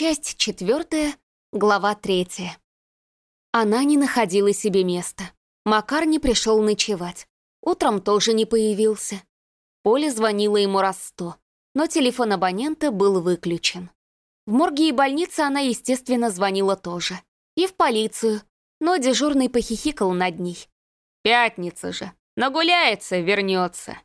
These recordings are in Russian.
Часть четвертая, глава третья. Она не находила себе места. Макар не пришел ночевать. Утром тоже не появился. Поля звонила ему раз сто, но телефон абонента был выключен. В морге и больнице она, естественно, звонила тоже. И в полицию, но дежурный похихикал над ней. «Пятница же, нагуляется, вернется».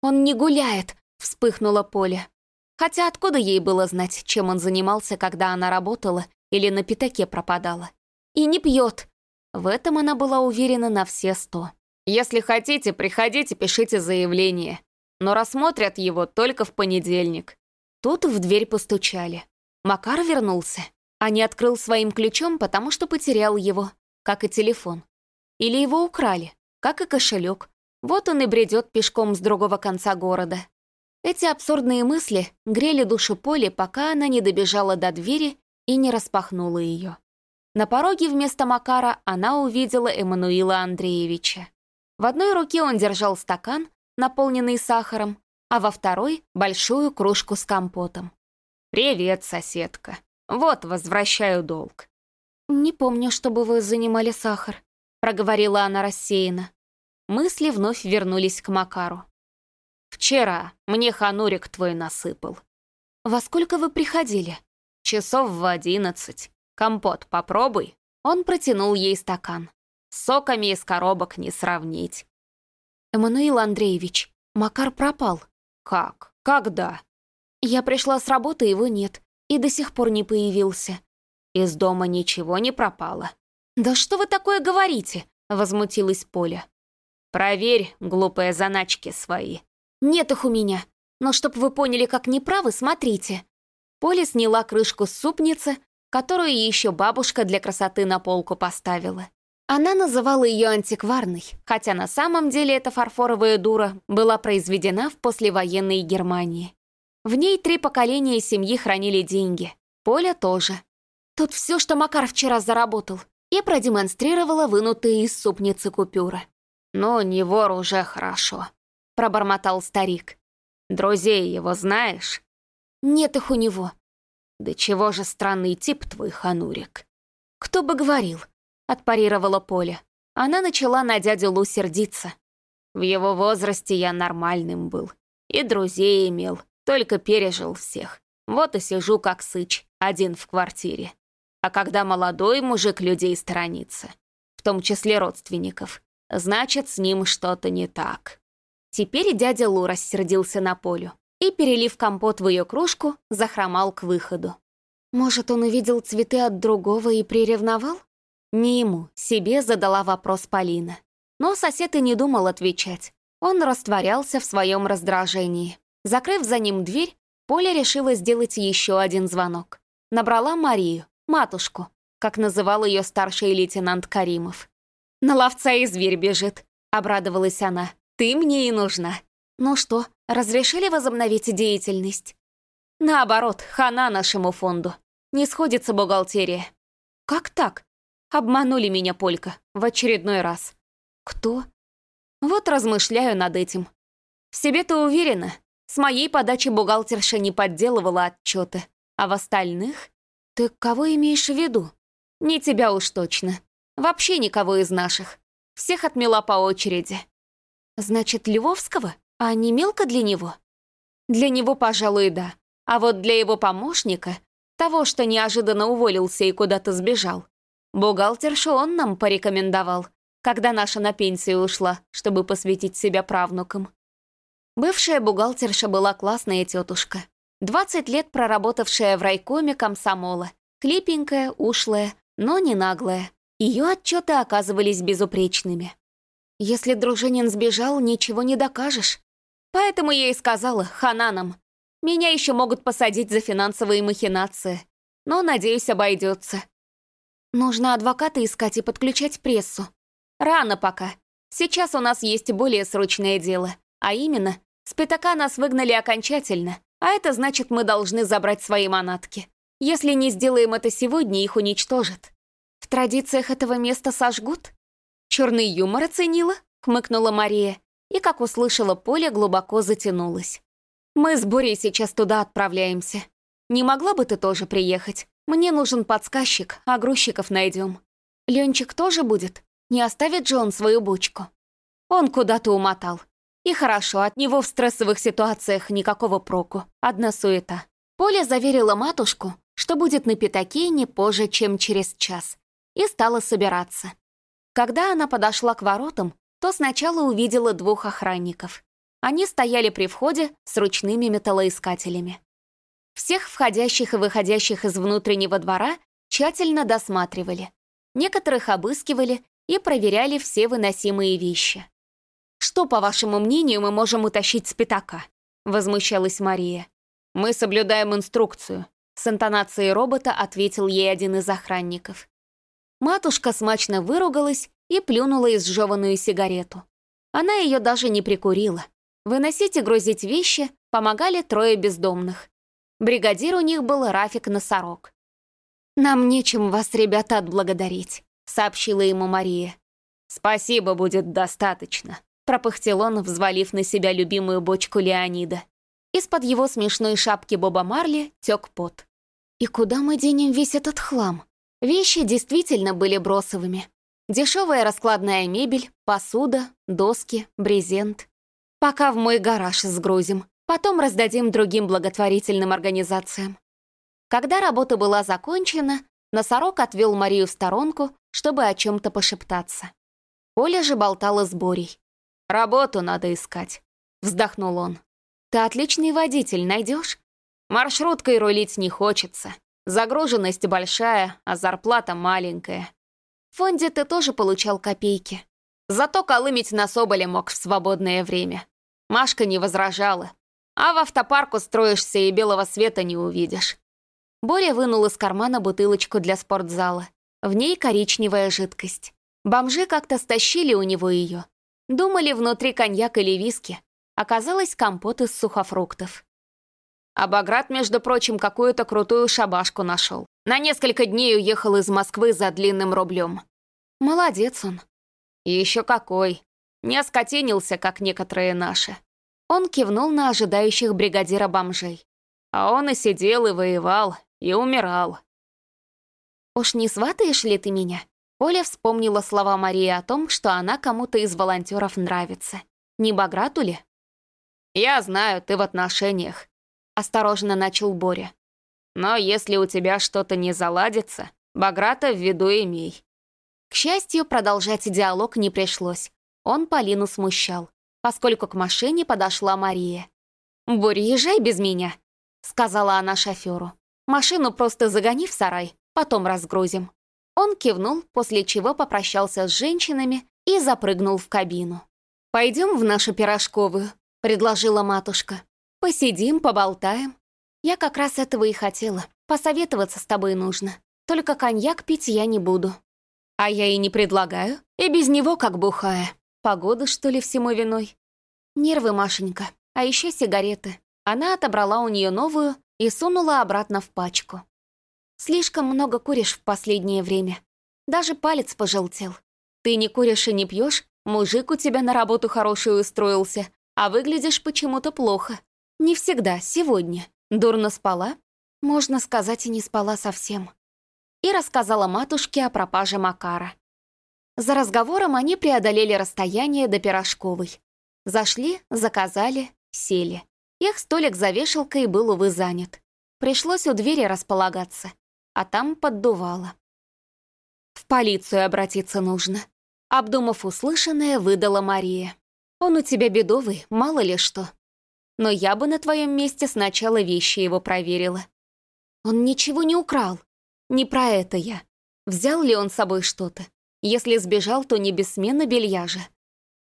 «Он не гуляет», — вспыхнула Поля. Хотя откуда ей было знать, чем он занимался, когда она работала или на пятаке пропадала? И не пьет. В этом она была уверена на все сто. «Если хотите, приходите, пишите заявление. Но рассмотрят его только в понедельник». Тут в дверь постучали. Макар вернулся, а не открыл своим ключом, потому что потерял его, как и телефон. Или его украли, как и кошелек. Вот он и бредет пешком с другого конца города. Эти абсурдные мысли грели душу Поли, пока она не добежала до двери и не распахнула ее. На пороге вместо Макара она увидела Эммануила Андреевича. В одной руке он держал стакан, наполненный сахаром, а во второй — большую кружку с компотом. «Привет, соседка. Вот, возвращаю долг». «Не помню, чтобы вы занимали сахар», — проговорила она рассеянно. Мысли вновь вернулись к Макару. «Вчера мне ханурик твой насыпал». «Во сколько вы приходили?» «Часов в одиннадцать. Компот попробуй». Он протянул ей стакан. С соками из коробок не сравнить. «Эммануил Андреевич, Макар пропал». «Как? Когда?» «Я пришла с работы, его нет, и до сих пор не появился». «Из дома ничего не пропало?» «Да что вы такое говорите?» — возмутилась Поля. «Проверь, глупые заначки свои», нет их у меня. Но чтоб вы поняли, как неправы, смотрите. Поля сняла крышку с супницы, которую еще бабушка для красоты на полку поставила. Она называла ее антикварной, хотя на самом деле эта фарфоровая дура была произведена в послевоенной Германии. В ней три поколения семьи хранили деньги. Поля тоже. Тут все, что Макар вчера заработал, и продемонстрировала вынутые из супницы купюры. Но не вор уже хорошо. — пробормотал старик. «Друзей его знаешь?» «Нет их у него». «Да чего же странный тип твой, Ханурик?» «Кто бы говорил?» — отпарировала Поля. Она начала на дядю Лу сердиться. В его возрасте я нормальным был. И друзей имел, только пережил всех. Вот и сижу как сыч, один в квартире. А когда молодой мужик людей сторонится, в том числе родственников, значит, с ним что-то не так. Теперь дядя Лу рассердился на Полю и, перелив компот в ее кружку, захромал к выходу. Может, он увидел цветы от другого и приревновал? Не ему, себе задала вопрос Полина. Но сосед и не думал отвечать. Он растворялся в своем раздражении. Закрыв за ним дверь, Поля решила сделать еще один звонок. Набрала Марию, матушку, как называл ее старший лейтенант Каримов. «На ловца и зверь бежит», — обрадовалась она. Ты мне и нужна. Ну что, разрешили возобновить деятельность? Наоборот, хана нашему фонду. Не сходится бухгалтерия. Как так? Обманули меня Полька в очередной раз. Кто? Вот размышляю над этим. В себе-то уверена. С моей подачи бухгалтерша не подделывала отчеты. А в остальных? Ты кого имеешь в виду? Не тебя уж точно. Вообще никого из наших. Всех отмела по очереди. Значит, Львовского? А не мелко для него? Для него, пожалуй, да. А вот для его помощника, того, что неожиданно уволился и куда-то сбежал, бухгалтершу он нам порекомендовал, когда наша на пенсию ушла, чтобы посвятить себя правнукам. Бывшая бухгалтерша была классная тетушка. 20 лет проработавшая в райкоме комсомола. Хлипенькая, ушлая, но не наглая. Ее отчеты оказывались безупречными. Если Дружинин сбежал, ничего не докажешь. Поэтому я и сказала, хананам. Меня еще могут посадить за финансовые махинации. Но, надеюсь, обойдется. Нужно адвоката искать и подключать прессу. Рано пока. Сейчас у нас есть более срочное дело. А именно, с пятака нас выгнали окончательно. А это значит, мы должны забрать свои манатки. Если не сделаем это сегодня, их уничтожат. В традициях этого места сожгут? «Черный юмор оценила?» — хмыкнула Мария. И, как услышала Поля, глубоко затянулась. «Мы с Борей сейчас туда отправляемся. Не могла бы ты тоже приехать? Мне нужен подсказчик, а грузчиков найдем. Ленчик тоже будет? Не оставит же он свою бочку? Он куда-то умотал. И хорошо, от него в стрессовых ситуациях никакого проку, одна суета. Поля заверила матушку, что будет на пятаке не позже, чем через час, и стала собираться. Когда она подошла к воротам, то сначала увидела двух охранников. Они стояли при входе с ручными металлоискателями. Всех входящих и выходящих из внутреннего двора тщательно досматривали. Некоторых обыскивали и проверяли все выносимые вещи. «Что, по вашему мнению, мы можем утащить с пятака?» — возмущалась Мария. «Мы соблюдаем инструкцию», — с интонацией робота ответил ей один из охранников. Матушка смачно выругалась и плюнула изжеванную сигарету. Она ее даже не прикурила. Выносить и грузить вещи помогали трое бездомных. Бригадир у них был Рафик Носорог. «Нам нечем вас, ребята, отблагодарить», — сообщила ему Мария. «Спасибо будет достаточно», — пропыхтел он, взвалив на себя любимую бочку Леонида. Из-под его смешной шапки Боба Марли тек пот. «И куда мы денем весь этот хлам?» Вещи действительно были бросовыми. Дешевая раскладная мебель, посуда, доски, брезент. Пока в мой гараж сгрузим, потом раздадим другим благотворительным организациям. Когда работа была закончена, носорог отвел Марию в сторонку, чтобы о чем-то пошептаться. Оля же болтала с Борей. «Работу надо искать», — вздохнул он. «Ты отличный водитель, найдешь? Маршруткой рулить не хочется. Загруженность большая, а зарплата маленькая. В фонде ты тоже получал копейки. Зато колымить на Соболе мог в свободное время. Машка не возражала. А в автопарк устроишься и белого света не увидишь. Боря вынул из кармана бутылочку для спортзала. В ней коричневая жидкость. Бомжи как-то стащили у него ее. Думали, внутри коньяк или виски. Оказалось, компот из сухофруктов. А Баграт, между прочим, какую-то крутую шабашку нашел. На несколько дней уехал из Москвы за длинным рублем. Молодец он. И еще какой. Не оскотинился, как некоторые наши. Он кивнул на ожидающих бригадира бомжей. А он и сидел, и воевал, и умирал. «Уж не сватаешь ли ты меня?» Оля вспомнила слова Марии о том, что она кому-то из волонтеров нравится. Не Баграту ли? «Я знаю, ты в отношениях», — осторожно начал Боря. «Но если у тебя что-то не заладится, Баграта в виду имей». К счастью, продолжать диалог не пришлось. Он Полину смущал, поскольку к машине подошла Мария. «Боря, езжай без меня», — сказала она шоферу. «Машину просто загони в сарай, потом разгрузим». Он кивнул, после чего попрощался с женщинами и запрыгнул в кабину. «Пойдем в нашу пирожковую», — предложила матушка. «Посидим, поболтаем. Я как раз этого и хотела. Посоветоваться с тобой нужно. Только коньяк пить я не буду». «А я и не предлагаю. И без него как бухая. Погода, что ли, всему виной?» «Нервы, Машенька. А еще сигареты». Она отобрала у нее новую и сунула обратно в пачку. Слишком много куришь в последнее время. Даже палец пожелтел. Ты не куришь и не пьешь, мужик у тебя на работу хорошую устроился, а выглядишь почему-то плохо. Не всегда, сегодня. Дурно спала? Можно сказать, и не спала совсем. И рассказала матушке о пропаже Макара. За разговором они преодолели расстояние до Пирожковой. Зашли, заказали, сели. Их столик за вешалкой был, увы, занят. Пришлось у двери располагаться а там поддувало. «В полицию обратиться нужно», — обдумав услышанное, выдала Мария. «Он у тебя бедовый, мало ли что. Но я бы на твоем месте сначала вещи его проверила. Он ничего не украл. Не про это я. Взял ли он с собой что-то? Если сбежал, то не без смены белья же.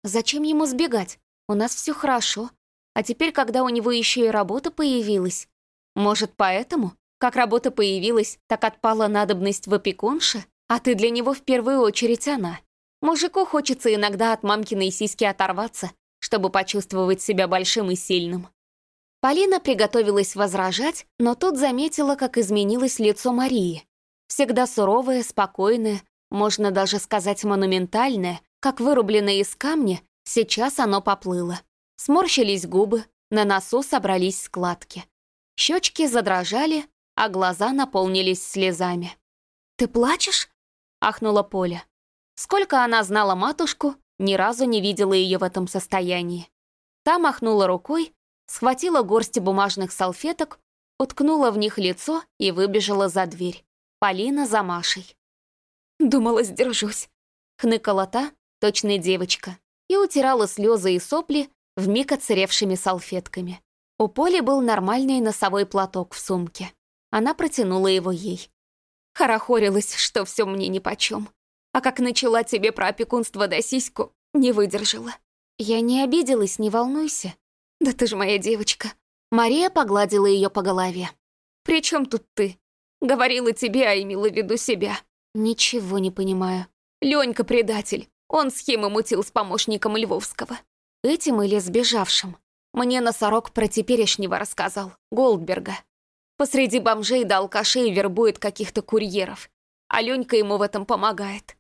Зачем ему сбегать? У нас все хорошо. А теперь, когда у него еще и работа появилась, может, поэтому? Как работа появилась, так отпала надобность в опекунше, а ты для него в первую очередь она. Мужику хочется иногда от мамкиной сиськи оторваться, чтобы почувствовать себя большим и сильным. Полина приготовилась возражать, но тут заметила, как изменилось лицо Марии. Всегда суровое, спокойное, можно даже сказать монументальное, как вырубленное из камня, сейчас оно поплыло. Сморщились губы, на носу собрались складки. Щечки задрожали, а глаза наполнились слезами. «Ты плачешь?» — ахнула Поля. Сколько она знала матушку, ни разу не видела ее в этом состоянии. Та махнула рукой, схватила горсть бумажных салфеток, уткнула в них лицо и выбежала за дверь. Полина за Машей. «Думала, сдержусь», — хныкала та, точная девочка, и утирала слезы и сопли вмиг отсыревшими салфетками. У Поли был нормальный носовой платок в сумке. Она протянула его ей. Хорохорилась, что все мне нипочем. А как начала тебе про опекунство да сиську, не выдержала. Я не обиделась, не волнуйся. Да ты ж моя девочка. Мария погладила ее по голове. «При чем тут ты? Говорила тебе, а имела в виду себя». «Ничего не понимаю». Ленька предатель. Он схемы мутил с помощником Львовского. Этим или сбежавшим. Мне носорог про теперешнего рассказал, Голдберга. Посреди бомжей да алкашей вербует каких-то курьеров. А Ленька ему в этом помогает.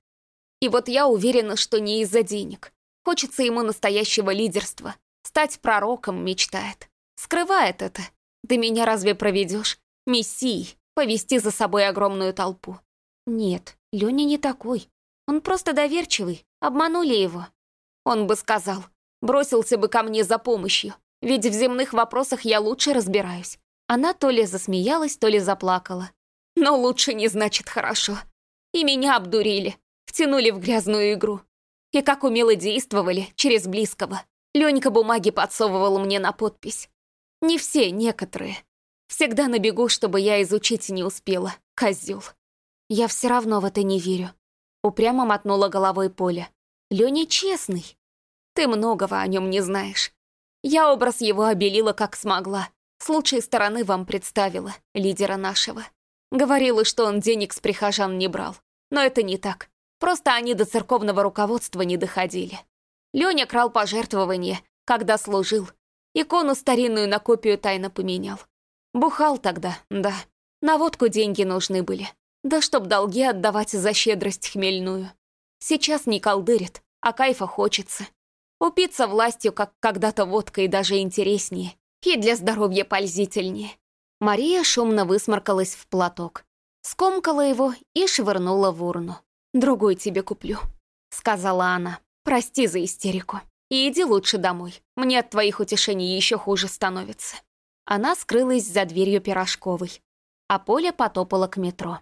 И вот я уверена, что не из-за денег. Хочется ему настоящего лидерства. Стать пророком мечтает. Скрывает это. Ты меня разве проведешь? Мессией. Повести за собой огромную толпу. Нет, Леня не такой. Он просто доверчивый. Обманули его. Он бы сказал, бросился бы ко мне за помощью. Ведь в земных вопросах я лучше разбираюсь. Она то ли засмеялась, то ли заплакала. Но лучше не значит хорошо. И меня обдурили, втянули в грязную игру. И как умело действовали через близкого. Ленька бумаги подсовывал мне на подпись. Не все, некоторые. Всегда набегу, чтобы я изучить не успела. Козел. Я все равно в это не верю. Упрямо мотнула головой Поля. Леня честный. Ты многого о нем не знаешь. Я образ его обелила как смогла. С лучшей стороны вам представила, лидера нашего. Говорила, что он денег с прихожан не брал. Но это не так. Просто они до церковного руководства не доходили. Леня крал пожертвования, когда служил, Икону старинную на копию тайно поменял. Бухал тогда, да. На водку деньги нужны были. Да чтоб долги отдавать за щедрость хмельную. Сейчас не колдырит, а кайфа хочется. Упиться властью, как когда-то водкой, даже интереснее. И для здоровья пользительнее. Мария шумно высморкалась в платок. Скомкала его и швырнула в урну. «Другой тебе куплю», — сказала она. «Прости за истерику». И иди лучше домой. Мне от твоих утешений еще хуже становится». Она скрылась за дверью пирожковой, а Поля потопала к метро.